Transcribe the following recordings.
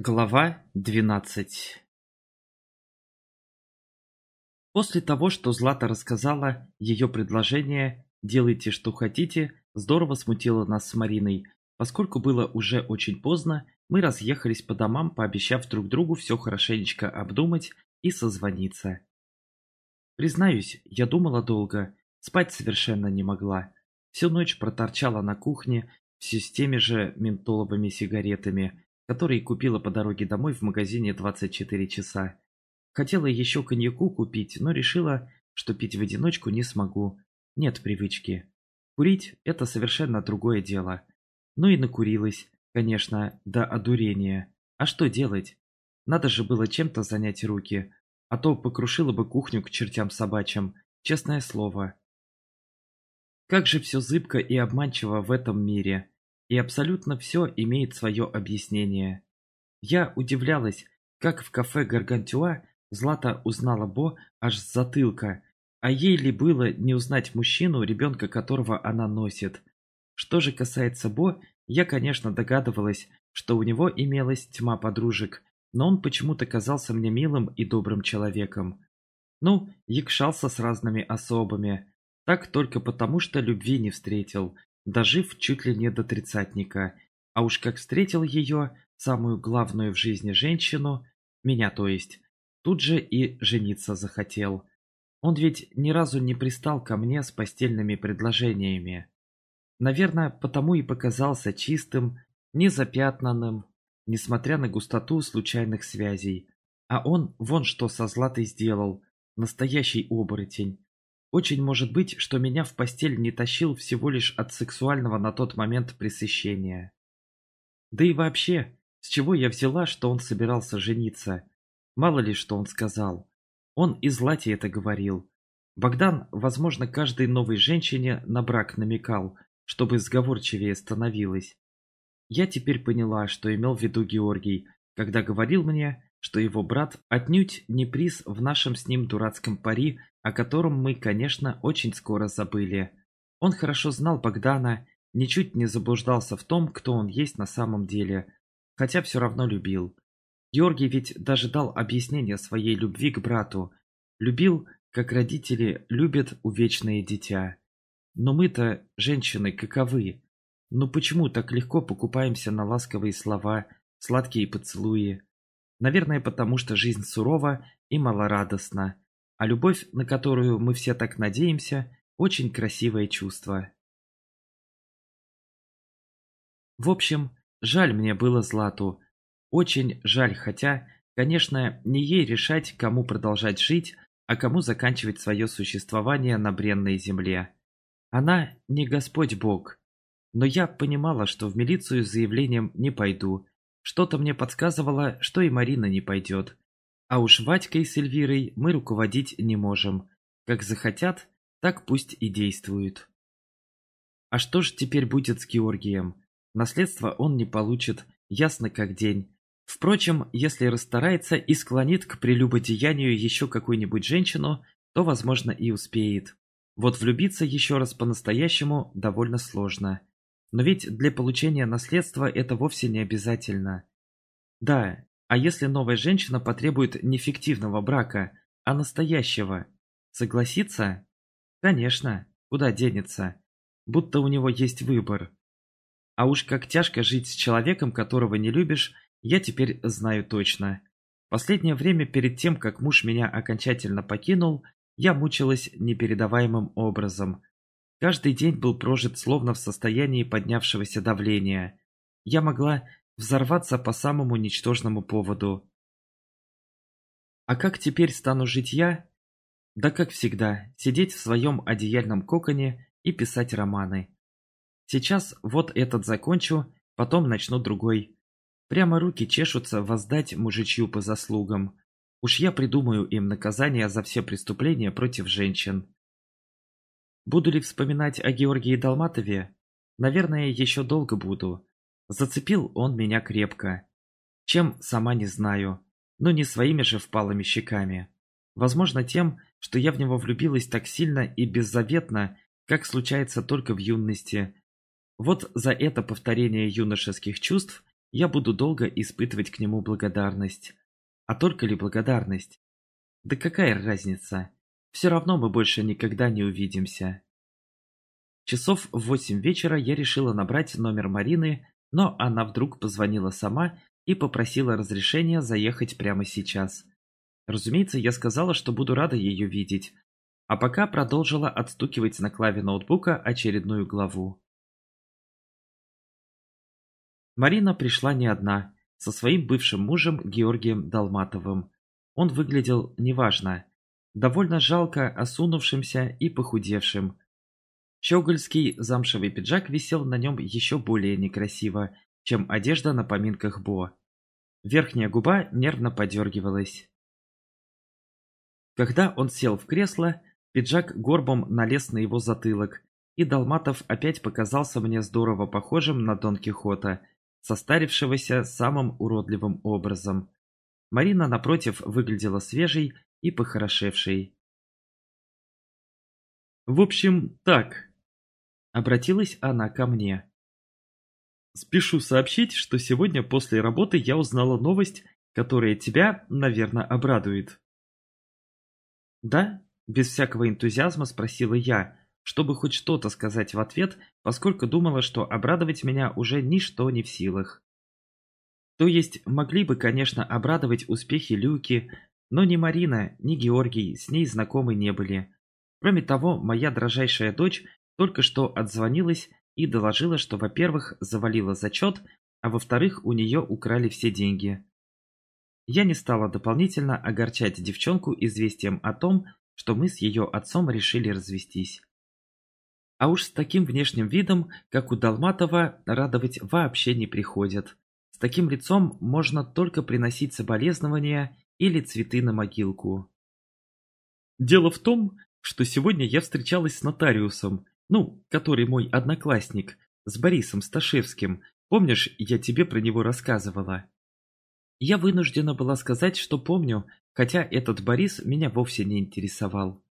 Глава двенадцать После того, что Злата рассказала, ее предложение «делайте, что хотите» здорово смутило нас с Мариной. Поскольку было уже очень поздно, мы разъехались по домам, пообещав друг другу все хорошенечко обдумать и созвониться. Признаюсь, я думала долго, спать совершенно не могла. Всю ночь проторчала на кухне, все с теми же ментоловыми сигаретами – который купила по дороге домой в магазине 24 часа. Хотела еще коньяку купить, но решила, что пить в одиночку не смогу. Нет привычки. Курить – это совершенно другое дело. Ну и накурилась, конечно, до одурения. А что делать? Надо же было чем-то занять руки, а то покрушила бы кухню к чертям собачьим, честное слово. Как же все зыбко и обманчиво в этом мире. И абсолютно все имеет свое объяснение. Я удивлялась, как в кафе Гаргантюа Злата узнала Бо аж с затылка, а ей ли было не узнать мужчину, ребенка которого она носит. Что же касается Бо, я, конечно, догадывалась, что у него имелась тьма подружек, но он почему-то казался мне милым и добрым человеком. Ну, якшался с разными особами. Так только потому, что любви не встретил, дожив чуть ли не до тридцатника, а уж как встретил ее, самую главную в жизни женщину, меня то есть, тут же и жениться захотел. Он ведь ни разу не пристал ко мне с постельными предложениями. Наверное, потому и показался чистым, незапятнанным, несмотря на густоту случайных связей. А он вон что со Златой сделал, настоящий оборотень. Очень может быть, что меня в постель не тащил всего лишь от сексуального на тот момент пресыщения. Да и вообще, с чего я взяла, что он собирался жениться? Мало ли, что он сказал. Он и Злате это говорил. Богдан, возможно, каждой новой женщине на брак намекал, чтобы сговорчивее становилась. Я теперь поняла, что имел в виду Георгий, когда говорил мне, что его брат отнюдь не приз в нашем с ним дурацком пари, о котором мы, конечно, очень скоро забыли. Он хорошо знал Богдана, ничуть не заблуждался в том, кто он есть на самом деле, хотя все равно любил. Георгий ведь даже дал объяснение своей любви к брату. Любил, как родители любят увечное дитя. Но мы-то, женщины, каковы? Ну почему так легко покупаемся на ласковые слова, сладкие поцелуи? Наверное, потому что жизнь сурова и малорадостна, а любовь, на которую мы все так надеемся, очень красивое чувство. В общем, жаль мне было Злату. Очень жаль, хотя, конечно, не ей решать, кому продолжать жить, а кому заканчивать свое существование на бренной земле. Она не Господь Бог. Но я понимала, что в милицию с заявлением не пойду, что-то мне подсказывало, что и Марина не пойдет. А уж Вадькой с Эльвирой мы руководить не можем. Как захотят, так пусть и действуют. А что ж теперь будет с Георгием? Наследство он не получит, ясно как день. Впрочем, если расстарается и склонит к прелюбодеянию еще какую-нибудь женщину, то, возможно, и успеет. Вот влюбиться еще раз по-настоящему довольно сложно. Но ведь для получения наследства это вовсе не обязательно. Да, а если новая женщина потребует не фиктивного брака, а настоящего, согласится? Конечно, куда денется, будто у него есть выбор. А уж как тяжко жить с человеком, которого не любишь, я теперь знаю точно. Последнее время перед тем, как муж меня окончательно покинул, я мучилась непередаваемым образом – Каждый день был прожит словно в состоянии поднявшегося давления. Я могла взорваться по самому ничтожному поводу. А как теперь стану жить я? Да как всегда, сидеть в своем одеяльном коконе и писать романы. Сейчас вот этот закончу, потом начну другой. Прямо руки чешутся воздать мужичью по заслугам. Уж я придумаю им наказание за все преступления против женщин. Буду ли вспоминать о Георгии Долматове? Наверное, еще долго буду. Зацепил он меня крепко. Чем, сама не знаю. Но не своими же впалыми щеками. Возможно, тем, что я в него влюбилась так сильно и беззаветно, как случается только в юности. Вот за это повторение юношеских чувств я буду долго испытывать к нему благодарность. А только ли благодарность? Да какая разница? Все равно мы больше никогда не увидимся. Часов в восемь вечера я решила набрать номер Марины, но она вдруг позвонила сама и попросила разрешения заехать прямо сейчас. Разумеется, я сказала, что буду рада ее видеть, а пока продолжила отстукивать на клаве ноутбука очередную главу. Марина пришла не одна, со своим бывшим мужем Георгием Долматовым. Он выглядел неважно, довольно жалко осунувшимся и похудевшим. Щегольский замшевый пиджак висел на нем еще более некрасиво, чем одежда на поминках Бо. Верхняя губа нервно подергивалась. Когда он сел в кресло, пиджак горбом налез на его затылок, и Долматов опять показался мне здорово похожим на Дон Кихота, состарившегося самым уродливым образом. Марина, напротив, выглядела свежей и похорошевшей. «В общем, так», — обратилась она ко мне. «Спешу сообщить, что сегодня после работы я узнала новость, которая тебя, наверное, обрадует». «Да?» — без всякого энтузиазма спросила я, чтобы хоть что-то сказать в ответ, поскольку думала, что обрадовать меня уже ничто не в силах. То есть могли бы, конечно, обрадовать успехи Люки, но ни Марина, ни Георгий с ней знакомы не были. Кроме того, моя дрожайшая дочь только что отзвонилась и доложила, что, во-первых, завалила зачет, а во-вторых, у нее украли все деньги. Я не стала дополнительно огорчать девчонку известием о том, что мы с ее отцом решили развестись. А уж с таким внешним видом, как у Долматова, радовать вообще не приходят. С таким лицом можно только приносить соболезнования или цветы на могилку. Дело в том, что сегодня я встречалась с нотариусом, ну, который мой одноклассник, с Борисом Сташевским. Помнишь, я тебе про него рассказывала? Я вынуждена была сказать, что помню, хотя этот Борис меня вовсе не интересовал.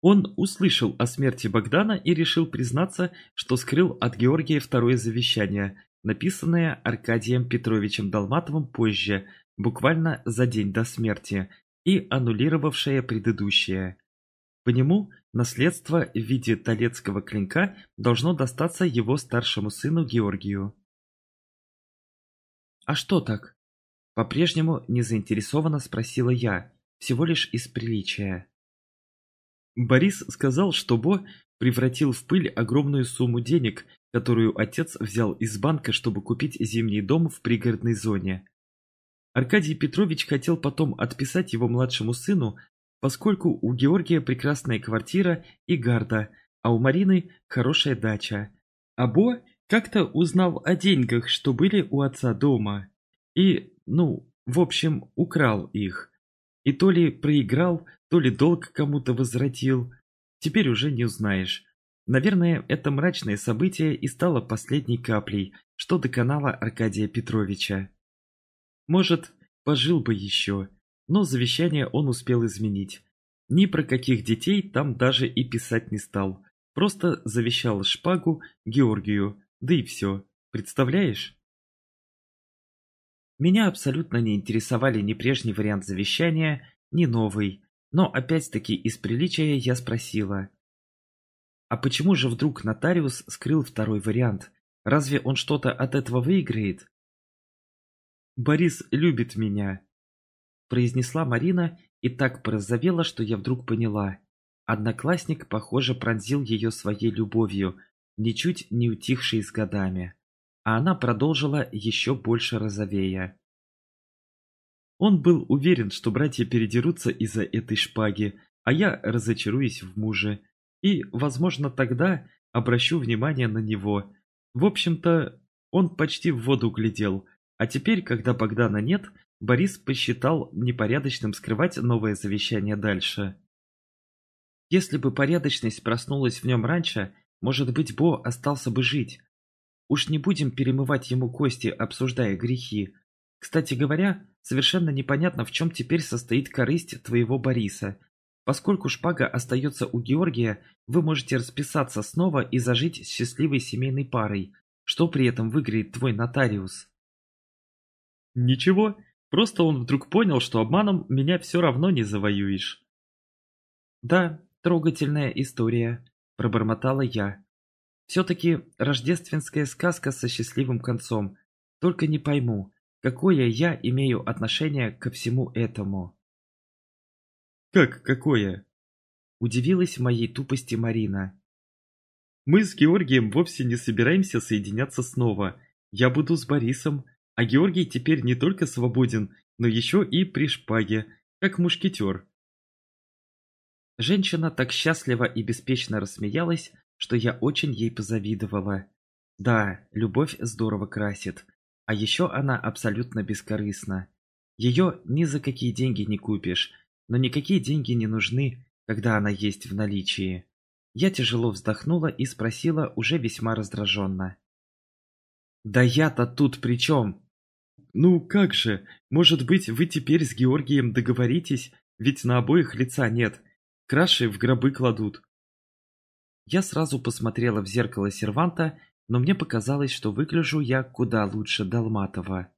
Он услышал о смерти Богдана и решил признаться, что скрыл от Георгия второе завещание, написанное Аркадием Петровичем Долматовым позже, буквально за день до смерти, и аннулировавшее предыдущее. По нему наследство в виде талецкого клинка должно достаться его старшему сыну Георгию. «А что так?» По-прежнему не заинтересованно спросила я, всего лишь из приличия. Борис сказал, что Бо превратил в пыль огромную сумму денег, которую отец взял из банка, чтобы купить зимний дом в пригородной зоне. Аркадий Петрович хотел потом отписать его младшему сыну, поскольку у Георгия прекрасная квартира и гарда, а у Марины хорошая дача. А Бо как-то узнал о деньгах, что были у отца дома. И, ну, в общем, украл их. И то ли проиграл, то ли долг кому-то возвратил. Теперь уже не узнаешь. Наверное, это мрачное событие и стало последней каплей, что доконало Аркадия Петровича. Может, пожил бы еще, но завещание он успел изменить. Ни про каких детей там даже и писать не стал. Просто завещал шпагу Георгию, да и все. Представляешь? Меня абсолютно не интересовали ни прежний вариант завещания, ни новый, но опять-таки из приличия я спросила. А почему же вдруг нотариус скрыл второй вариант? Разве он что-то от этого выиграет? «Борис любит меня», – произнесла Марина и так порозовела, что я вдруг поняла. Одноклассник, похоже, пронзил ее своей любовью, ничуть не утихшей с годами а она продолжила еще больше розовея. Он был уверен, что братья передерутся из-за этой шпаги, а я разочаруюсь в муже. И, возможно, тогда обращу внимание на него. В общем-то, он почти в воду глядел, а теперь, когда Богдана нет, Борис посчитал непорядочным скрывать новое завещание дальше. Если бы порядочность проснулась в нем раньше, может быть, Бо остался бы жить. Уж не будем перемывать ему кости, обсуждая грехи. Кстати говоря, совершенно непонятно, в чем теперь состоит корысть твоего Бориса. Поскольку шпага остается у Георгия, вы можете расписаться снова и зажить счастливой семейной парой. Что при этом выиграет твой нотариус? Ничего, просто он вдруг понял, что обманом меня все равно не завоюешь. Да, трогательная история, пробормотала я. Все-таки рождественская сказка со счастливым концом. Только не пойму, какое я имею отношение ко всему этому. Как какое? Удивилась моей тупости Марина. Мы с Георгием вовсе не собираемся соединяться снова. Я буду с Борисом, а Георгий теперь не только свободен, но еще и при шпаге, как мушкетер. Женщина так счастливо и беспечно рассмеялась, что я очень ей позавидовала. Да, любовь здорово красит. А еще она абсолютно бескорыстна. Ее ни за какие деньги не купишь, но никакие деньги не нужны, когда она есть в наличии. Я тяжело вздохнула и спросила уже весьма раздраженно. «Да я-то тут при чем?» «Ну как же, может быть, вы теперь с Георгием договоритесь, ведь на обоих лица нет. Краши в гробы кладут». Я сразу посмотрела в зеркало серванта, но мне показалось, что выгляжу я куда лучше Долматова.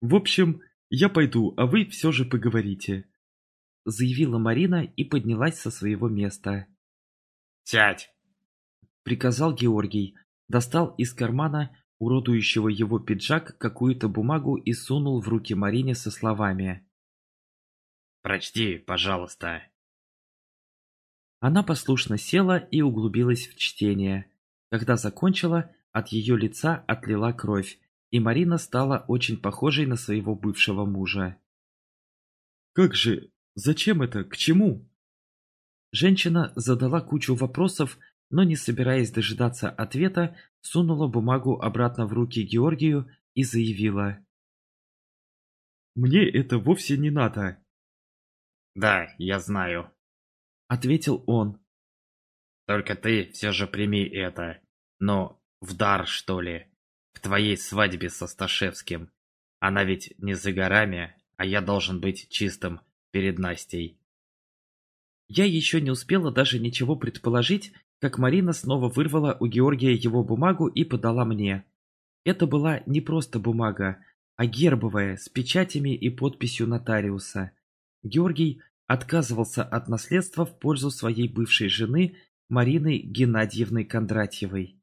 «В общем, я пойду, а вы все же поговорите», — заявила Марина и поднялась со своего места. «Сядь!» — приказал Георгий, достал из кармана уродующего его пиджак какую-то бумагу и сунул в руки Марине со словами. «Прочти, пожалуйста». Она послушно села и углубилась в чтение. Когда закончила, от ее лица отлила кровь, и Марина стала очень похожей на своего бывшего мужа. «Как же? Зачем это? К чему?» Женщина задала кучу вопросов, но не собираясь дожидаться ответа, сунула бумагу обратно в руки Георгию и заявила. «Мне это вовсе не надо». «Да, я знаю», — ответил он. «Только ты все же прими это. Ну, в дар, что ли, к твоей свадьбе со Сташевским. Она ведь не за горами, а я должен быть чистым перед Настей. Я еще не успела даже ничего предположить, как Марина снова вырвала у Георгия его бумагу и подала мне. Это была не просто бумага, а гербовая, с печатями и подписью нотариуса. Георгий отказывался от наследства в пользу своей бывшей жены Марины Геннадьевны Кондратьевой.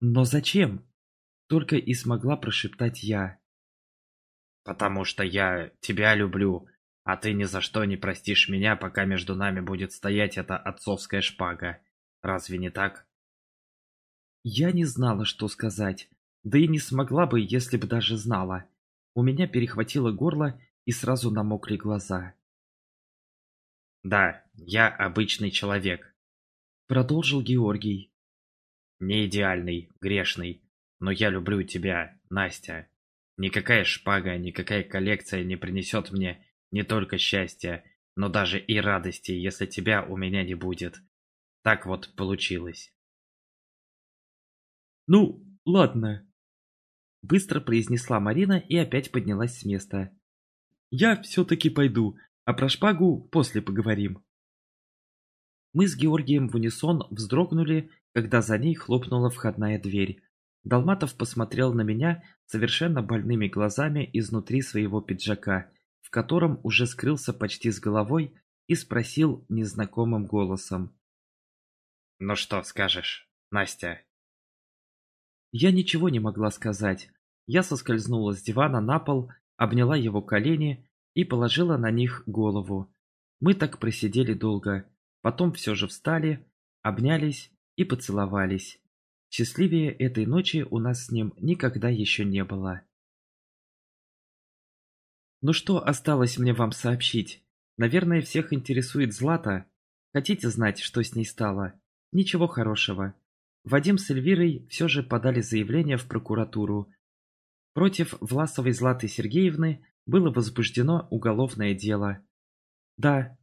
«Но зачем?» — только и смогла прошептать я. «Потому что я тебя люблю, а ты ни за что не простишь меня, пока между нами будет стоять эта отцовская шпага. Разве не так? Я не знала, что сказать. Да и не смогла бы, если бы даже знала. У меня перехватило горло и сразу намокли глаза. «Да, я обычный человек», — продолжил Георгий. «Не идеальный, грешный, но я люблю тебя, Настя. Никакая шпага, никакая коллекция не принесет мне не только счастья, но даже и радости, если тебя у меня не будет. Так вот получилось. «Ну, ладно», — быстро произнесла Марина и опять поднялась с места. «Я все-таки пойду, а про шпагу после поговорим». Мы с Георгием в унисон вздрогнули, когда за ней хлопнула входная дверь. Долматов посмотрел на меня совершенно больными глазами изнутри своего пиджака в котором уже скрылся почти с головой, и спросил незнакомым голосом. «Ну что скажешь, Настя?» Я ничего не могла сказать. Я соскользнула с дивана на пол, обняла его колени и положила на них голову. Мы так просидели долго, потом все же встали, обнялись и поцеловались. Счастливее этой ночи у нас с ним никогда еще не было. Ну что осталось мне вам сообщить? Наверное, всех интересует Злата. Хотите знать, что с ней стало? Ничего хорошего. Вадим с Эльвирой все же подали заявление в прокуратуру. Против Власовой Златы Сергеевны было возбуждено уголовное дело. Да,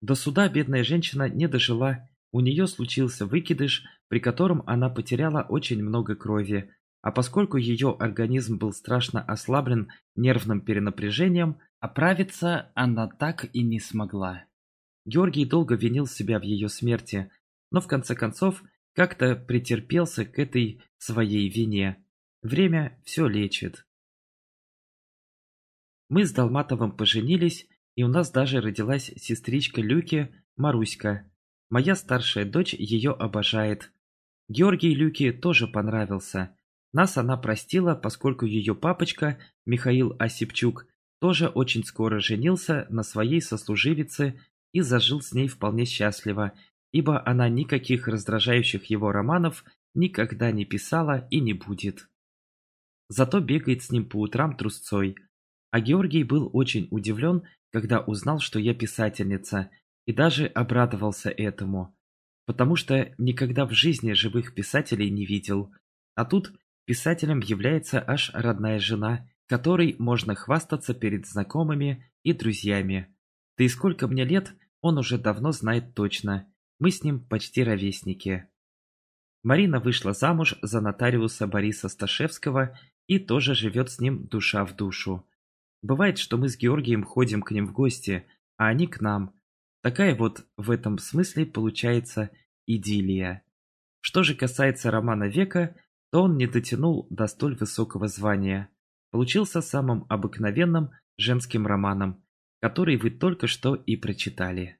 до суда бедная женщина не дожила, у нее случился выкидыш, при котором она потеряла очень много крови, а поскольку ее организм был страшно ослаблен нервным перенапряжением, оправиться она так и не смогла. Георгий долго винил себя в ее смерти, но в конце концов как-то претерпелся к этой своей вине. Время все лечит. Мы с Долматовым поженились, и у нас даже родилась сестричка Люки, Маруська. Моя старшая дочь ее обожает. Георгий Люке тоже понравился. Нас она простила, поскольку ее папочка, Михаил Осипчук, тоже очень скоро женился на своей сослуживице и зажил с ней вполне счастливо, ибо она никаких раздражающих его романов никогда не писала и не будет. Зато бегает с ним по утрам трусцой. А Георгий был очень удивлен, когда узнал, что я писательница, и даже обрадовался этому, потому что никогда в жизни живых писателей не видел. А тут писателем является аж родная жена, которой можно хвастаться перед знакомыми и друзьями. Да и сколько мне лет, он уже давно знает точно. Мы с ним почти ровесники. Марина вышла замуж за нотариуса Бориса Сташевского и тоже живет с ним душа в душу. Бывает, что мы с Георгием ходим к ним в гости, а они к нам. Такая вот в этом смысле получается идиллия. Что же касается романа века, то он не дотянул до столь высокого звания. Получился самым обыкновенным женским романом, который вы только что и прочитали.